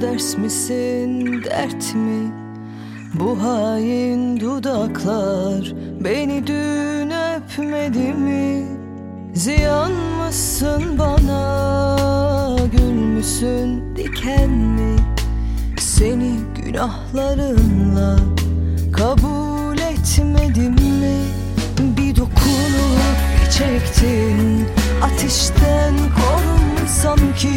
ders misin dert mi? Bu hain dudaklar beni dün öpmedi mi? Ziyan mısın bana gül müsün diken mi? Seni günahlarınla kabul etmedim mi? Bir dokunup çektin ateşten korunsam ki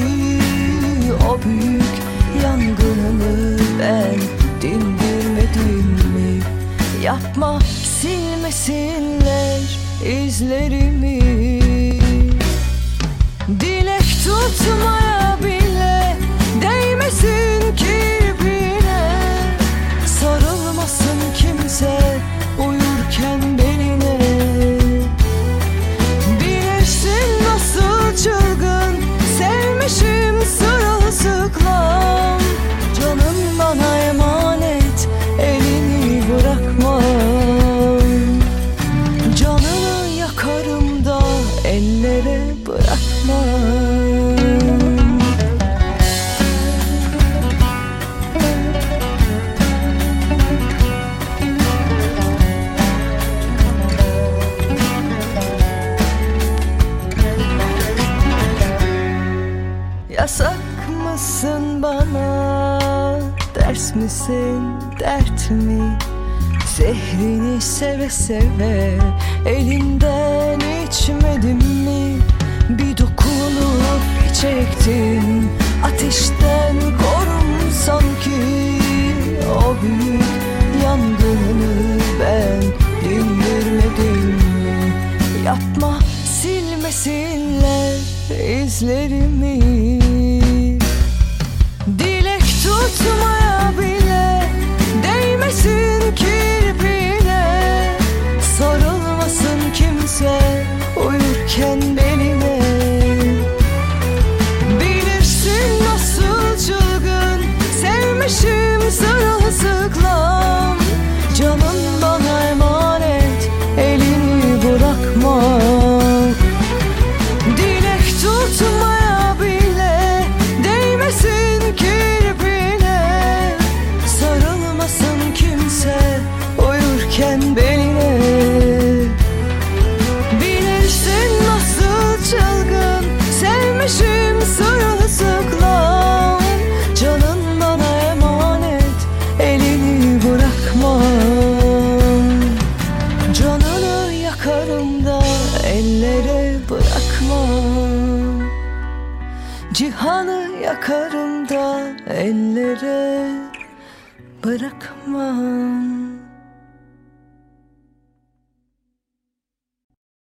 O büyük yangını ben dindirmedim mi? Yapma silmesinler izlerimi Dilek tutmaya Yasak mısın bana. Ders misin dert mi? Zehrini seve seve Elinden içmedim mi? Bir dokunup çektin Ateşten korum sanki. O büyük yangını ben dindirmedim. Mi Yapma silmesinler izlerimi Dilek tutmaya Cihanı yakarım da ellere bırakmam